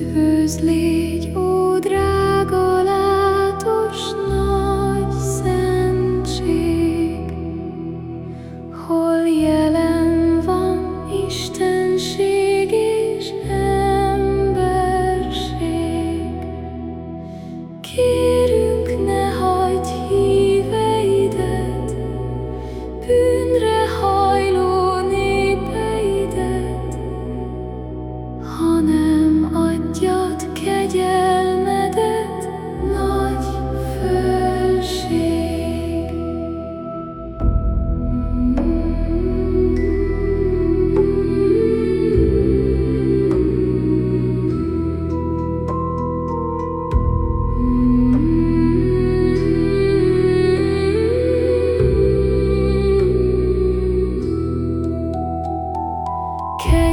Üdvözlégy, ó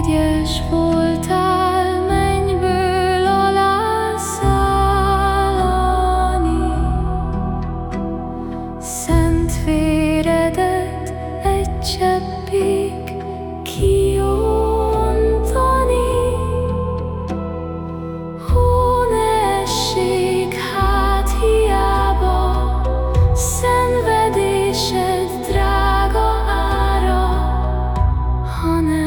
kegyes voltál, mennyből alá szállani. Szent véredet egy cseppig kiontani. Hó ne essék hát hiába, szenvedésed drága ára, hanem